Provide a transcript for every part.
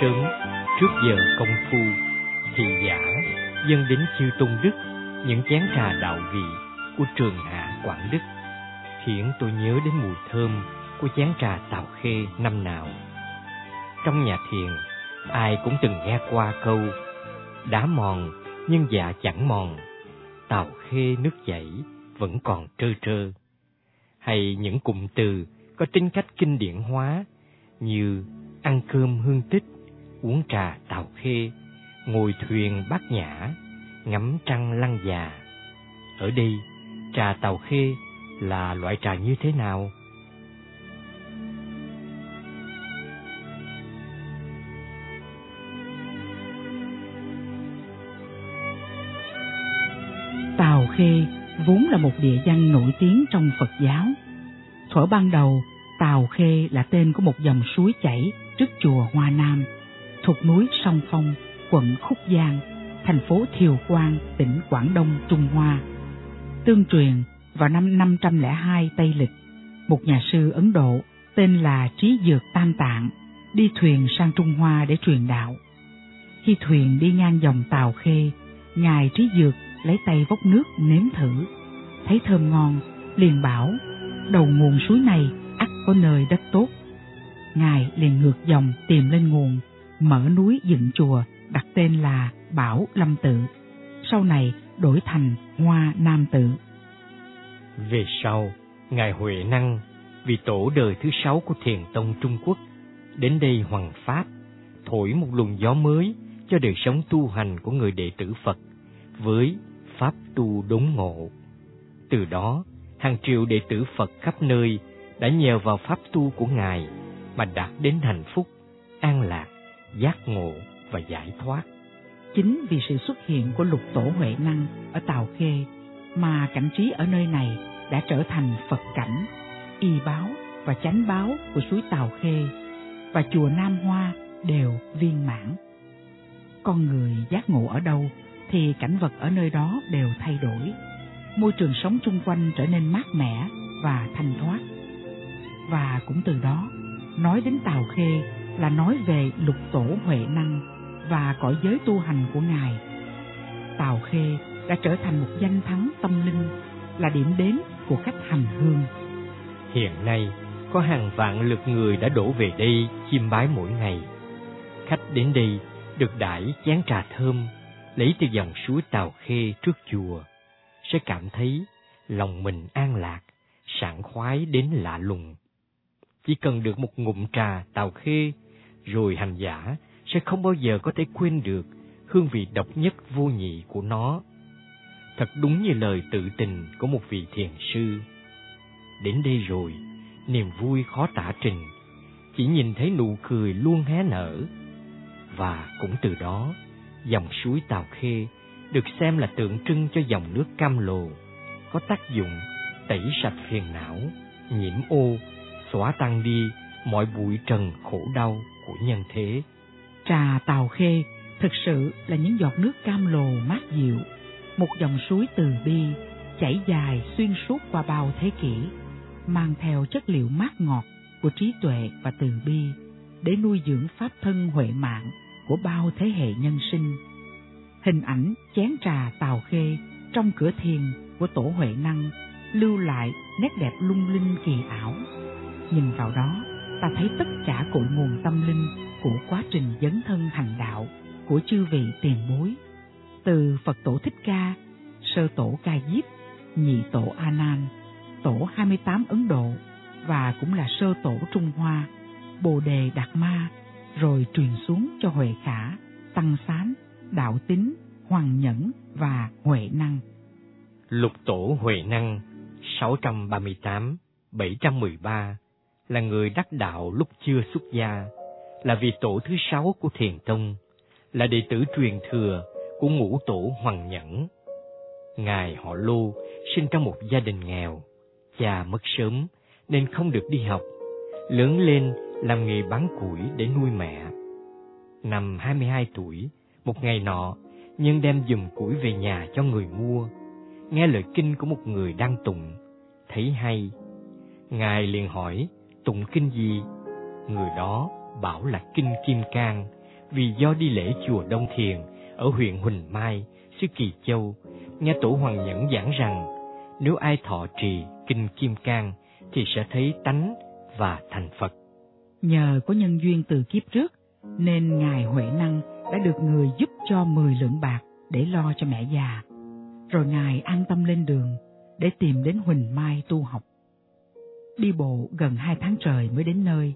sớm, trước giờ công phu, thì giả dâng đến chư tôn đức những chén trà đạo vị của trường hạ Quảng Đức, khiến tôi nhớ đến mùi thơm của chén trà tàu khê năm nào. Trong nhà thiền, ai cũng từng nghe qua câu đá mòn nhưng dạ chẳng mòn, tàu khê nước chảy vẫn còn trơ trơ. Hay những cụm từ có tính cách kinh điển hóa như ăn cơm hương tích, uống trà tàu khê, ngồi thuyền bát nhã, ngắm trăng lăng già. Ở đây, trà tàu khê là loại trà như thế nào? Tàu Khê vốn là một địa danh nổi tiếng trong Phật giáo. Thuở ban đầu, Tàu Khê là tên của một dòng suối chảy trước chùa Hoa Nam, thuộc núi Sông Phong, quận Khúc Giang, thành phố Thiều Quang, tỉnh Quảng Đông, Trung Hoa. Tương truyền, vào năm 502 Tây Lịch, một nhà sư Ấn Độ tên là Trí Dược Tam Tạng đi thuyền sang Trung Hoa để truyền đạo. Khi thuyền đi ngang dòng Tàu Khê, Ngài Trí Dược lấy tay vốc nước nếm thử, thấy thơm ngon, liền bảo, đầu nguồn suối này ắt có nơi đất tốt. Ngài liền ngược dòng tìm lên nguồn, mở núi dựng chùa, đặt tên là Bảo Lâm Tự. Sau này đổi thành Hoa Nam Tự. Về sau, Ngài Huệ Năng, vị tổ đời thứ sáu của thiền tông Trung Quốc, đến đây hoằng pháp, thổi một luồng gió mới cho đời sống tu hành của người đệ tử Phật với pháp tu đốn ngộ. Từ đó, hàng triệu đệ tử Phật khắp nơi đã nhờ vào pháp tu của Ngài mà đạt đến hạnh phúc, an lạc, giác ngộ và giải thoát. Chính vì sự xuất hiện của lục tổ Huệ Năng ở Tàu Khê mà cảnh trí ở nơi này đã trở thành Phật cảnh, y báo và chánh báo của suối Tàu Khê và chùa Nam Hoa đều viên mãn. Con người giác ngộ ở đâu thì cảnh vật ở nơi đó đều thay đổi. Môi trường sống chung quanh trở nên mát mẻ và thanh thoát. Và cũng từ đó, nói đến Tào Khê là nói về lục tổ Huệ Năng và cõi giới tu hành của Ngài. Tào Khê đã trở thành một danh thắng tâm linh, là điểm đến của khách hành hương. Hiện nay, có hàng vạn lượt người đã đổ về đây chiêm bái mỗi ngày. Khách đến đây được đãi chén trà thơm lấy từ dòng suối Tào Khê trước chùa, sẽ cảm thấy lòng mình an lạc, sảng khoái đến lạ lùng. Chỉ cần được một ngụm trà Tàu Khê, rồi hành giả sẽ không bao giờ có thể quên được hương vị độc nhất vô nhị của nó. Thật đúng như lời tự tình của một vị thiền sư. Đến đây rồi, niềm vui khó tả trình, chỉ nhìn thấy nụ cười luôn hé nở. Và cũng từ đó, dòng suối Tào Khê được xem là tượng trưng cho dòng nước cam lồ, có tác dụng tẩy sạch phiền não, nhiễm ô, xóa tan đi mọi bụi trần khổ đau của nhân thế. Trà Tào Khê thực sự là những giọt nước cam lồ mát dịu, một dòng suối từ bi chảy dài xuyên suốt qua bao thế kỷ, mang theo chất liệu mát ngọt của trí tuệ và từ bi để nuôi dưỡng pháp thân huệ mạng của bao thế hệ nhân sinh. Hình ảnh chén trà tàu khê trong cửa thiền của Tổ Huệ Năng lưu lại nét đẹp lung linh kỳ ảo. Nhìn vào đó, ta thấy tất cả cội nguồn tâm linh của quá trình dấn thân hành đạo của chư vị tiền bối. Từ Phật Tổ Thích Ca, Sơ Tổ Ca Diếp, Nhị Tổ A Nan, Tổ 28 Ấn Độ và cũng là Sơ Tổ Trung Hoa, Bồ Đề Đạt Ma rồi truyền xuống cho Huệ Khả, Tăng Sán, Đạo Tính, Hoàng Nhẫn và Huệ Năng. Lục Tổ Huệ Năng 638-713 là người đắc đạo lúc chưa xuất gia, là vị tổ thứ sáu của Thiền Tông, là đệ tử truyền thừa của ngũ tổ Hoàng Nhẫn. Ngài họ Lô sinh trong một gia đình nghèo, cha mất sớm nên không được đi học, lớn lên làm nghề bán củi để nuôi mẹ. Năm 22 tuổi, một ngày nọ, Nhân đem dùm củi về nhà cho người mua. Nghe lời kinh của một người đang tụng, thấy hay. Ngài liền hỏi, tụng kinh gì? Người đó bảo là Kinh Kim Cang vì do đi lễ chùa Đông Thiền ở huyện Huỳnh Mai, xứ Kỳ Châu, nghe Tổ Hoàng Nhẫn giảng rằng nếu ai thọ trì Kinh Kim Cang thì sẽ thấy tánh và thành Phật. Nhờ có nhân duyên từ kiếp trước nên Ngài Huệ Năng đã được người giúp cho 10 lượng bạc để lo cho mẹ già. Rồi Ngài an tâm lên đường để tìm đến Huỳnh Mai tu học. Đi bộ gần hai tháng trời mới đến nơi.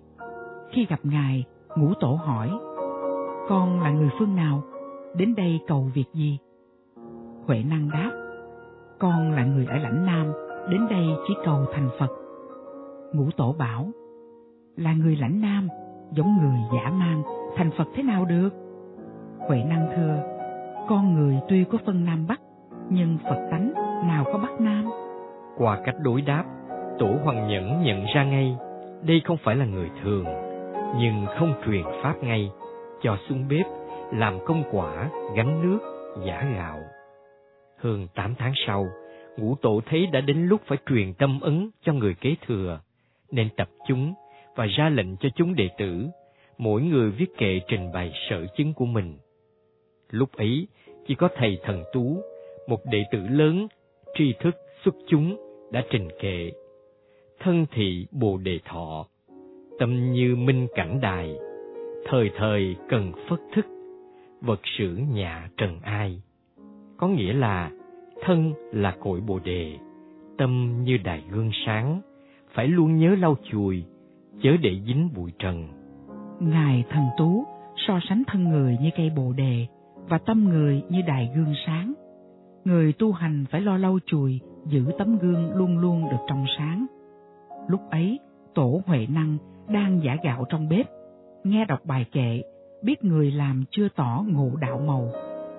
Khi gặp Ngài, ngũ tổ hỏi, con là người phương nào? Đến đây cầu việc gì? Huệ năng đáp, con là người ở lãnh Nam, đến đây chỉ cầu thành Phật. Ngũ tổ bảo, là người lãnh Nam, giống người giả mang, thành Phật thế nào được? Huệ năng thưa, con người tuy có phân Nam Bắc, nhưng Phật tánh nào có Bắc Nam? Qua cách đối đáp, Tổ Hoàng Nhẫn nhận ra ngay, đây không phải là người thường, nhưng không truyền pháp ngay, cho xuống bếp, làm công quả, gánh nước, giả gạo. Hơn tám tháng sau, ngũ tổ thấy đã đến lúc phải truyền tâm ấn cho người kế thừa, nên tập chúng và ra lệnh cho chúng đệ tử, mỗi người viết kệ trình bày sở chứng của mình. Lúc ấy, chỉ có thầy thần tú, một đệ tử lớn, tri thức xuất chúng đã trình kệ. Thân thị bồ đề thọ, tâm như minh cảnh đài, thời thời cần phất thức, vật sử nhà trần ai. Có nghĩa là thân là cội bồ đề, tâm như đài gương sáng, phải luôn nhớ lau chùi, chớ để dính bụi trần. Ngài thần tú so sánh thân người như cây bồ đề và tâm người như đài gương sáng. Người tu hành phải lo lau chùi, giữ tấm gương luôn luôn được trong sáng. Lúc ấy, tổ Huệ Năng đang giả gạo trong bếp, nghe đọc bài kệ, biết người làm chưa tỏ ngộ đạo màu,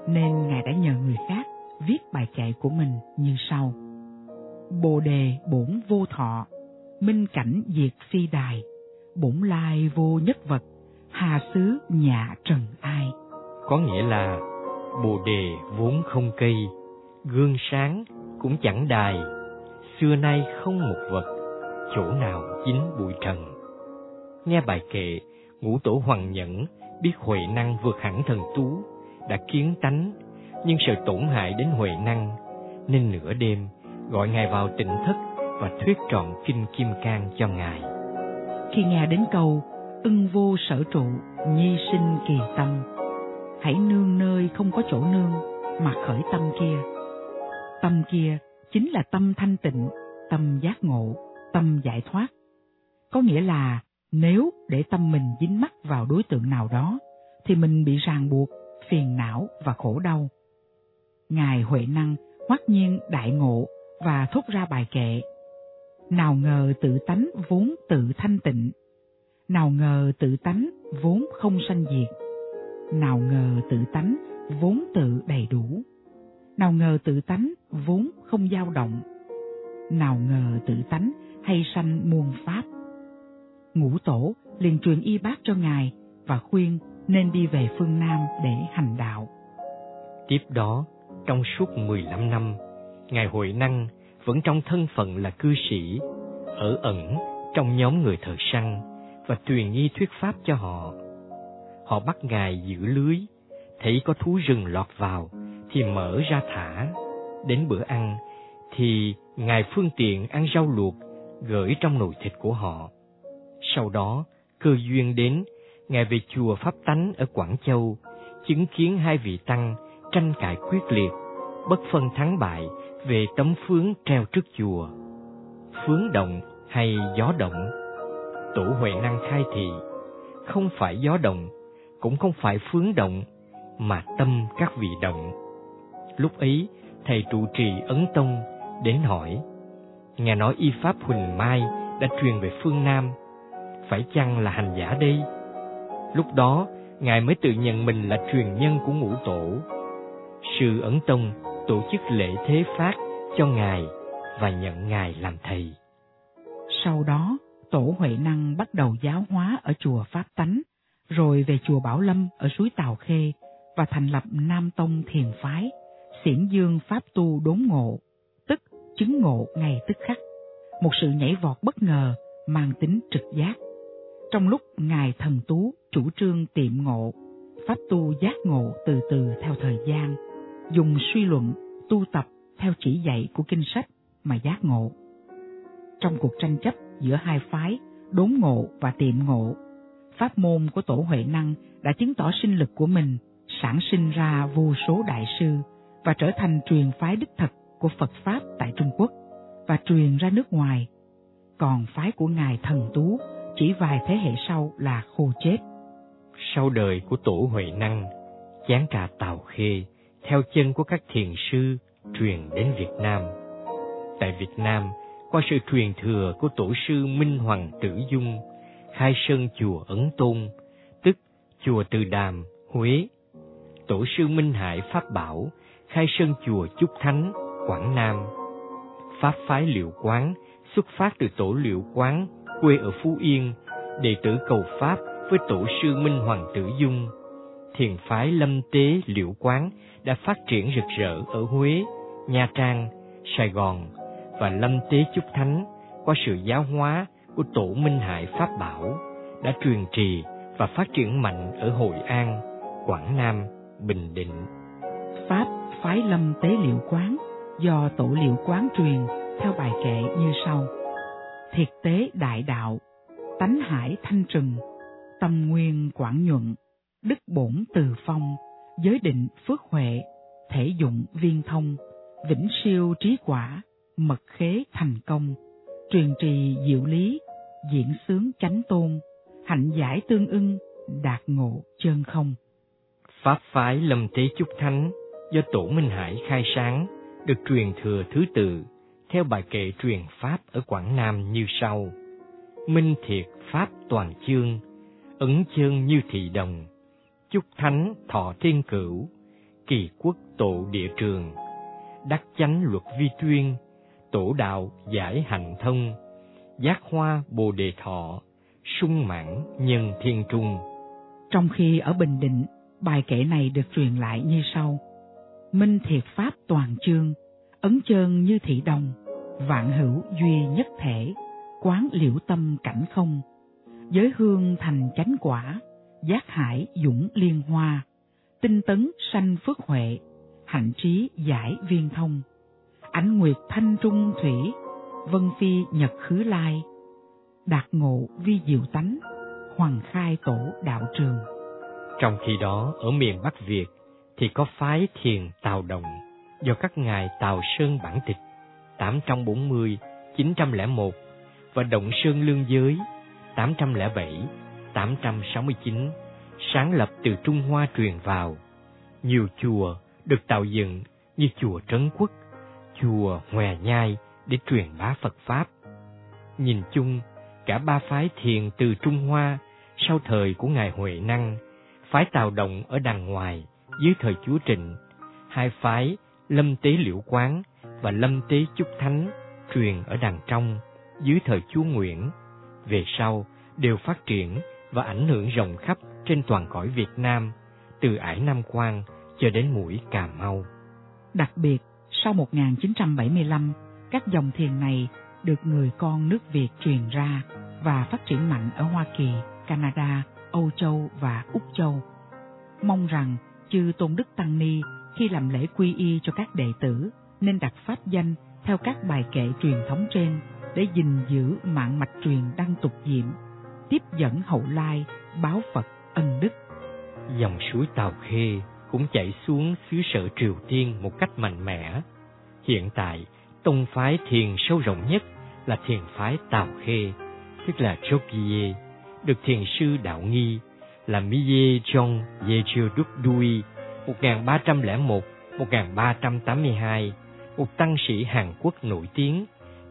nên Ngài đã nhờ người khác viết bài kệ của mình như sau. Bồ đề bổn vô thọ, minh cảnh diệt phi đài, bổn lai vô nhất vật, hà xứ nhà trần ai. Có nghĩa là bồ đề vốn không cây, gương sáng cũng chẳng đài, xưa nay không một vật, chỗ nào dính bụi trần. Nghe bài kệ, ngũ tổ hoàng nhẫn biết huệ năng vượt hẳn thần tú, đã kiến tánh, nhưng sợ tổn hại đến huệ năng, nên nửa đêm gọi ngài vào tỉnh thất và thuyết trọn kinh kim cang cho ngài. Khi nghe đến câu ưng vô sở trụ, nhi sinh kỳ tâm, hãy nương nơi không có chỗ nương mà khởi tâm kia. Tâm kia chính là tâm thanh tịnh, tâm giác ngộ, tâm giải thoát. Có nghĩa là nếu để tâm mình dính mắc vào đối tượng nào đó, thì mình bị ràng buộc, phiền não và khổ đau. Ngài Huệ Năng hoắc nhiên đại ngộ và thốt ra bài kệ. Nào ngờ tự tánh vốn tự thanh tịnh, nào ngờ tự tánh vốn không sanh diệt, nào ngờ tự tánh vốn tự đầy đủ, nào ngờ tự tánh vốn không dao động, nào ngờ tự tánh hay sanh muôn pháp. Ngũ tổ liền truyền y bác cho ngài và khuyên nên đi về phương Nam để hành đạo. Tiếp đó, trong suốt 15 năm, Ngài Hội Năng vẫn trong thân phận là cư sĩ, ở ẩn trong nhóm người thợ săn và truyền nghi thuyết pháp cho họ. Họ bắt Ngài giữ lưới, thấy có thú rừng lọt vào thì mở ra thả. Đến bữa ăn thì Ngài phương tiện ăn rau luộc gửi trong nồi thịt của họ. Sau đó, cơ duyên đến, Ngài về chùa Pháp Tánh ở Quảng Châu, chứng kiến hai vị tăng tranh cãi quyết liệt, bất phân thắng bại về tấm phướng treo trước chùa. Phướng động hay gió động? Tổ Huệ Năng khai thị, không phải gió động, cũng không phải phướng động, mà tâm các vị động. Lúc ấy, thầy trụ trì Ấn Tông đến hỏi, nghe nói y pháp Huỳnh Mai đã truyền về phương Nam, phải chăng là hành giả đây? Lúc đó, Ngài mới tự nhận mình là truyền nhân của ngũ tổ. Sư Ấn Tông tổ chức lễ thế phát cho Ngài và nhận Ngài làm thầy. Sau đó, Tổ Huệ Năng bắt đầu giáo hóa ở chùa Pháp Tánh, rồi về chùa Bảo Lâm ở suối Tào Khê và thành lập Nam Tông Thiền Phái, xiển dương Pháp tu đốn ngộ, chứng ngộ ngày tức khắc, một sự nhảy vọt bất ngờ mang tính trực giác. Trong lúc Ngài Thần Tú chủ trương tiệm ngộ, pháp tu giác ngộ từ từ theo thời gian, dùng suy luận, tu tập theo chỉ dạy của kinh sách mà giác ngộ. Trong cuộc tranh chấp giữa hai phái, đốn ngộ và tiệm ngộ, pháp môn của Tổ Huệ Năng đã chứng tỏ sinh lực của mình, sản sinh ra vô số đại sư và trở thành truyền phái đích thực của Phật Pháp tại Trung Quốc và truyền ra nước ngoài. Còn phái của Ngài Thần Tú chỉ vài thế hệ sau là khô chết. Sau đời của Tổ Huệ Năng, chán trà Tào Khê theo chân của các thiền sư truyền đến Việt Nam. Tại Việt Nam, qua sự truyền thừa của tổ sư Minh Hoàng Tử Dung, khai sơn chùa Ấn Tôn, tức chùa Từ Đàm, Huế. Tổ sư Minh Hải Pháp Bảo, khai sơn chùa Chúc Thánh, Quảng Nam. Pháp phái liệu quán xuất phát từ tổ liệu quán quê ở Phú Yên, đệ tử cầu Pháp với tổ sư Minh Hoàng Tử Dung. Thiền phái Lâm Tế Liệu Quán đã phát triển rực rỡ ở Huế, Nha Trang, Sài Gòn và Lâm Tế Chúc Thánh qua sự giáo hóa của Tổ Minh Hải Pháp Bảo đã truyền trì và phát triển mạnh ở Hội An, Quảng Nam, Bình Định. Pháp phái Lâm Tế Liệu Quán do Tổ Liệu Quán truyền theo bài kệ như sau. Thiệt tế đại đạo, tánh hải thanh trừng, tâm nguyên quảng nhuận, đức bổn từ phong, giới định phước huệ, thể dụng viên thông, vĩnh siêu trí quả, mật khế thành công, truyền trì diệu lý, diễn sướng chánh tôn, hạnh giải tương ưng, đạt ngộ chân không. Pháp phái Lâm Tế Chúc Thánh do Tổ Minh Hải khai sáng được truyền thừa thứ tự theo bài kệ truyền Pháp ở Quảng Nam như sau. Minh thiệt Pháp toàn chương, ấn chương như thị đồng, chúc thánh thọ thiên cửu, kỳ quốc tổ địa trường, đắc chánh luật vi tuyên, tổ đạo giải hành thông, giác hoa bồ đề thọ, sung mãn nhân thiên trung. Trong khi ở Bình Định, bài kệ này được truyền lại như sau. Minh thiệt pháp toàn chương, ấn chơn như thị đồng, vạn hữu duy nhất thể, quán liễu tâm cảnh không, giới hương thành chánh quả, giác hải dũng liên hoa, tinh tấn sanh phước huệ, hạnh trí giải viên thông, ánh nguyệt thanh trung thủy, vân phi nhật khứ lai, đạt ngộ vi diệu tánh, hoàng khai tổ đạo trường. Trong khi đó, ở miền Bắc Việt thì có phái thiền Tào Đồng do các ngài Tào Sơn bản tịch 840, 901 và Động Sơn Lương Giới 807, 869 sáng lập từ Trung Hoa truyền vào. Nhiều chùa được tạo dựng như chùa Trấn Quốc, chùa Hòe Nhai để truyền bá Phật Pháp. Nhìn chung, cả ba phái thiền từ Trung Hoa sau thời của Ngài Huệ Năng, phái Tào Động ở đằng ngoài dưới thời Chúa Trịnh, hai phái Lâm Tế Liễu Quán và Lâm Tế Chúc Thánh truyền ở đằng trong dưới thời Chúa Nguyễn, về sau đều phát triển và ảnh hưởng rộng khắp trên toàn cõi Việt Nam, từ ải Nam Quan cho đến mũi Cà Mau. Đặc biệt, sau 1975, các dòng thiền này được người con nước Việt truyền ra và phát triển mạnh ở Hoa Kỳ, Canada, Âu Châu và Úc Châu. Mong rằng chư Tôn Đức Tăng Ni khi làm lễ quy y cho các đệ tử nên đặt pháp danh theo các bài kệ truyền thống trên để gìn giữ mạng mạch truyền đăng tục diệm, tiếp dẫn hậu lai, báo Phật ân đức. Dòng suối Tàu Khê cũng chảy xuống xứ sở Triều Tiên một cách mạnh mẽ. Hiện tại, tông phái thiền sâu rộng nhất là thiền phái Tàu Khê, tức là Chokye, được thiền sư Đạo Nghi là Miye Jong Yecho Đúc Dui 1301-1382, một tăng sĩ Hàn Quốc nổi tiếng,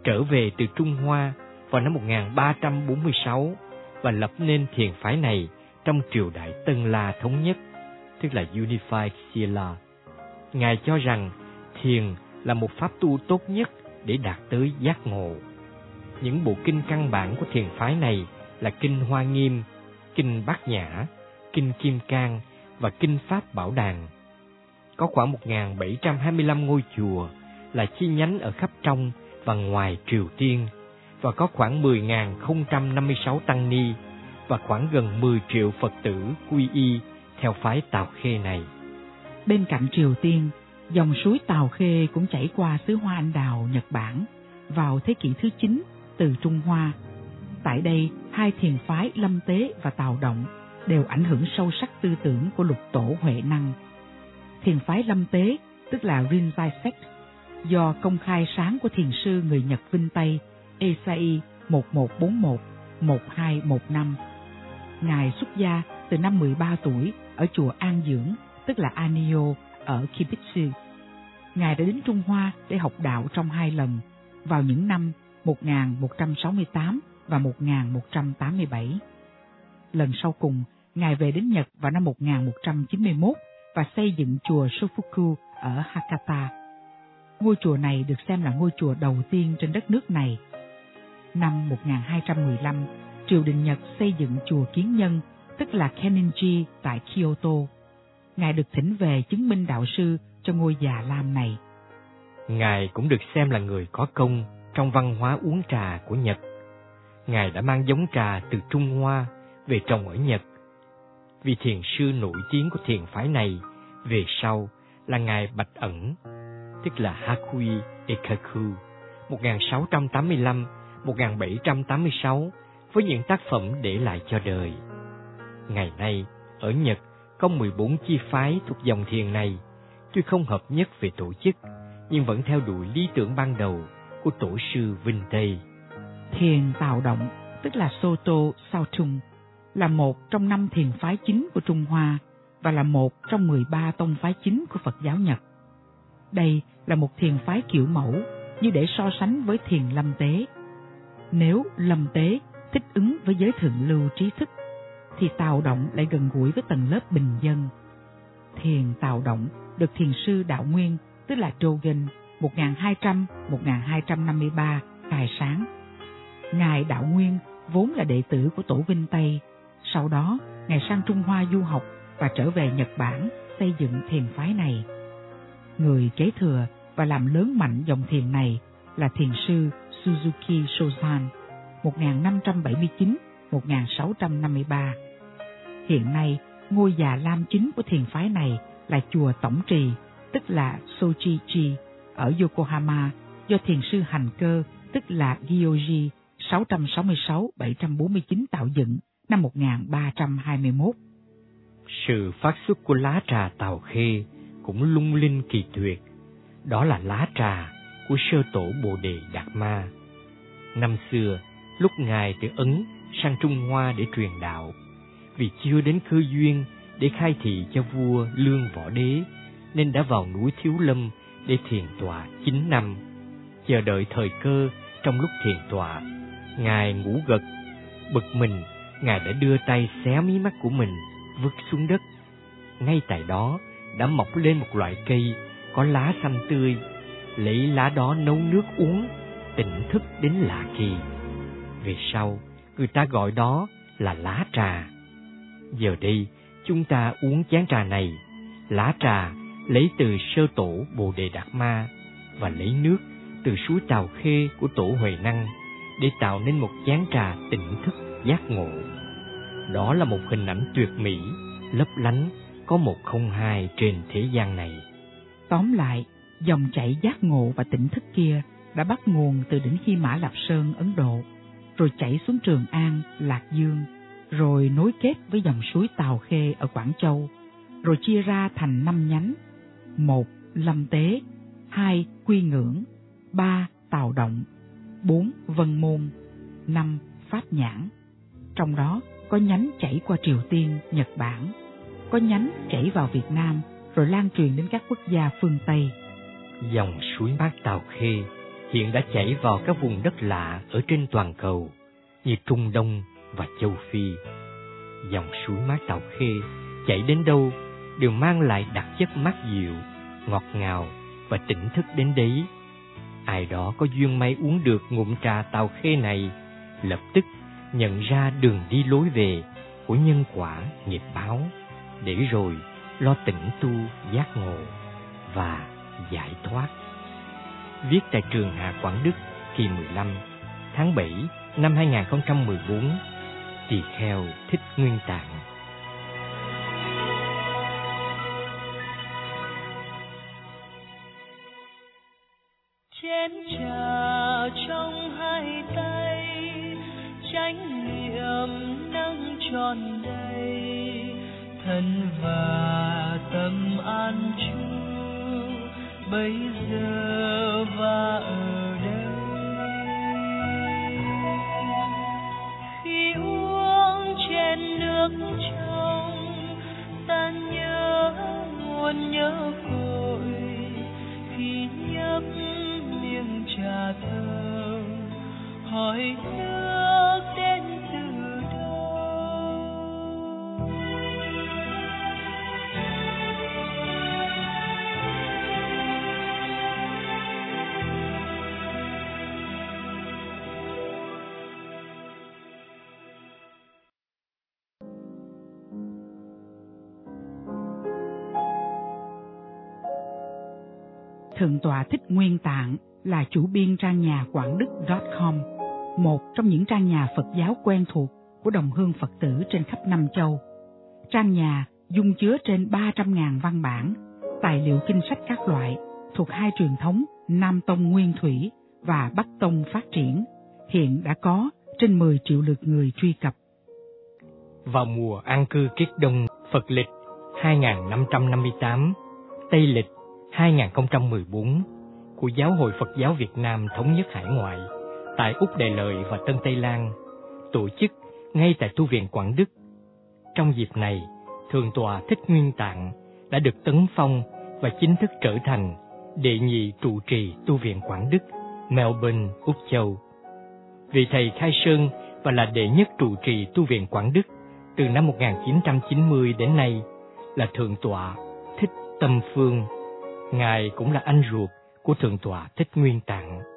trở về từ Trung Hoa vào năm 1346 và lập nên thiền phái này trong triều đại Tân La thống nhất, tức là Unified Silla. Ngài cho rằng thiền là một pháp tu tốt nhất để đạt tới giác ngộ. Những bộ kinh căn bản của thiền phái này là kinh Hoa Nghiêm, kinh Bát Nhã, kinh Kim Cang và kinh Pháp Bảo Đàn. Có khoảng 1.725 ngôi chùa là chi nhánh ở khắp trong và ngoài Triều Tiên và có khoảng 10.056 tăng ni và khoảng gần 10 triệu Phật tử quy y theo phái Tào Khê này. Bên cạnh Triều Tiên, dòng suối Tào Khê cũng chảy qua xứ Hoa Anh Đào, Nhật Bản vào thế kỷ thứ 9 từ Trung Hoa. Tại đây, hai thiền phái Lâm Tế và Tào Động đều ảnh hưởng sâu sắc tư tưởng của lục tổ Huệ Năng. Thiền phái Lâm Tế, tức là Rinzai Sect, do công khai sáng của thiền sư người Nhật Vinh Tây Esai 1141-1215. Ngài xuất gia từ năm 13 tuổi ở chùa An Dưỡng, tức là Anio, ở Kibitsu. Ngài đã đến Trung Hoa để học đạo trong hai lần, vào những năm 1168 và 1187. Lần sau cùng, Ngài về đến Nhật vào năm 1191 và xây dựng chùa Sofuku ở Hakata. Ngôi chùa này được xem là ngôi chùa đầu tiên trên đất nước này. Năm 1215, triều đình Nhật xây dựng chùa Kiến Nhân, tức là Keninji tại Kyoto. Ngài được thỉnh về chứng minh đạo sư cho ngôi già lam này. Ngài cũng được xem là người có công trong văn hóa uống trà của Nhật. Ngài đã mang giống trà từ Trung Hoa về trồng ở Nhật. Vì thiền sư nổi tiếng của thiền phái này về sau là Ngài Bạch Ẩn, tức là Hakui Ekaku, 1685-1786 với những tác phẩm để lại cho đời. Ngày nay, ở Nhật có 14 chi phái thuộc dòng thiền này, tuy không hợp nhất về tổ chức, nhưng vẫn theo đuổi lý tưởng ban đầu của tổ sư Vinh Tây. Thiền tạo động, tức là Soto Sautung, là một trong năm thiền phái chính của Trung Hoa và là một trong 13 tông phái chính của Phật giáo Nhật. Đây là một thiền phái kiểu mẫu như để so sánh với thiền lâm tế. Nếu lâm tế thích ứng với giới thượng lưu trí thức, thì tào động lại gần gũi với tầng lớp bình dân. Thiền tào động được thiền sư Đạo Nguyên, tức là Dogen, 1200-1253 cài sáng. Ngài Đạo Nguyên vốn là đệ tử của Tổ Vinh Tây, sau đó Ngài sang Trung Hoa du học và trở về Nhật Bản xây dựng thiền phái này. Người kế thừa và làm lớn mạnh dòng thiền này là thiền sư Suzuki Shosan 1579-1653. Hiện nay, ngôi già lam chính của thiền phái này là chùa Tổng Trì, tức là Sochichi, ở Yokohama do thiền sư hành cơ, tức là Gyoji 666-749 tạo dựng năm 1321. Sự phát xuất của lá trà Tàu Khê cũng lung linh kỳ tuyệt. Đó là lá trà của sơ tổ Bồ Đề Đạt Ma. Năm xưa, lúc Ngài từ Ấn sang Trung Hoa để truyền đạo, vì chưa đến cơ duyên để khai thị cho vua Lương Võ Đế, nên đã vào núi Thiếu Lâm để thiền tọa chín năm. Chờ đợi thời cơ trong lúc thiền tọa, Ngài ngủ gật, bực mình, Ngài đã đưa tay xé mí mắt của mình, vứt xuống đất. Ngay tại đó đã mọc lên một loại cây có lá xanh tươi, lấy lá đó nấu nước uống, tỉnh thức đến lạ kỳ. Về sau, người ta gọi đó là lá trà. Giờ đây, chúng ta uống chén trà này, lá trà lấy từ sơ tổ Bồ Đề Đạt Ma và lấy nước từ suối Tào Khê của tổ Huệ Năng để tạo nên một chén trà tỉnh thức giác ngộ. Đó là một hình ảnh tuyệt mỹ, lấp lánh, có một không hai trên thế gian này. Tóm lại, dòng chảy giác ngộ và tỉnh thức kia đã bắt nguồn từ đỉnh Hy Mã Lạp Sơn, Ấn Độ, rồi chảy xuống Trường An, Lạc Dương, rồi nối kết với dòng suối Tào Khê ở Quảng Châu, rồi chia ra thành năm nhánh. một Lâm Tế, hai Quy Ngưỡng, ba Tào Động, bốn Vân Môn, năm Pháp Nhãn. Trong đó có nhánh chảy qua Triều Tiên, Nhật Bản, có nhánh chảy vào Việt Nam rồi lan truyền đến các quốc gia phương Tây. Dòng suối mát Tào Khê hiện đã chảy vào các vùng đất lạ ở trên toàn cầu như Trung Đông và Châu Phi. Dòng suối mát Tào Khê chảy đến đâu đều mang lại đặc chất mát dịu, ngọt ngào và tỉnh thức đến đấy. Ai đó có duyên may uống được ngụm trà Tào Khê này, lập tức nhận ra đường đi lối về của nhân quả nghiệp báo, để rồi lo tỉnh tu giác ngộ và giải thoát. Viết tại trường Hà Quảng Đức kỳ 15 tháng 7 năm 2014 tỳ kheo thích nguyên tạng chén trà trong hai tay, chánh niệm nâng tròn đầy, thân và tâm an trú, bây giờ và ở đây. Khi uống chén nước trong, ta nhớ nguồn nhớ hỏi nước đến từ đâu Thượng tọa Thích Nguyên Tạng là chủ biên trang nhà quảng đức.com, một trong những trang nhà Phật giáo quen thuộc của đồng hương Phật tử trên khắp năm châu. Trang nhà dung chứa trên 300.000 văn bản, tài liệu kinh sách các loại thuộc hai truyền thống Nam Tông Nguyên Thủy và Bắc Tông Phát Triển, hiện đã có trên 10 triệu lượt người truy cập. vào mùa an cư kiết đông Phật lịch 2558, Tây lịch 2014 của Giáo hội Phật giáo Việt Nam Thống nhất Hải ngoại tại Úc Đại Lợi và Tân Tây Lan, tổ chức ngay tại Tu viện Quảng Đức. Trong dịp này, Thượng tọa Thích Nguyên Tạng đã được tấn phong và chính thức trở thành đệ nhị trụ trì Tu viện Quảng Đức, Melbourne, Úc Châu. Vị thầy khai sơn và là đệ nhất trụ trì Tu viện Quảng Đức từ năm 1990 đến nay là Thượng tọa Thích Tâm Phương. Ngài cũng là anh ruột của Thượng tọa Thích Nguyên Tạng.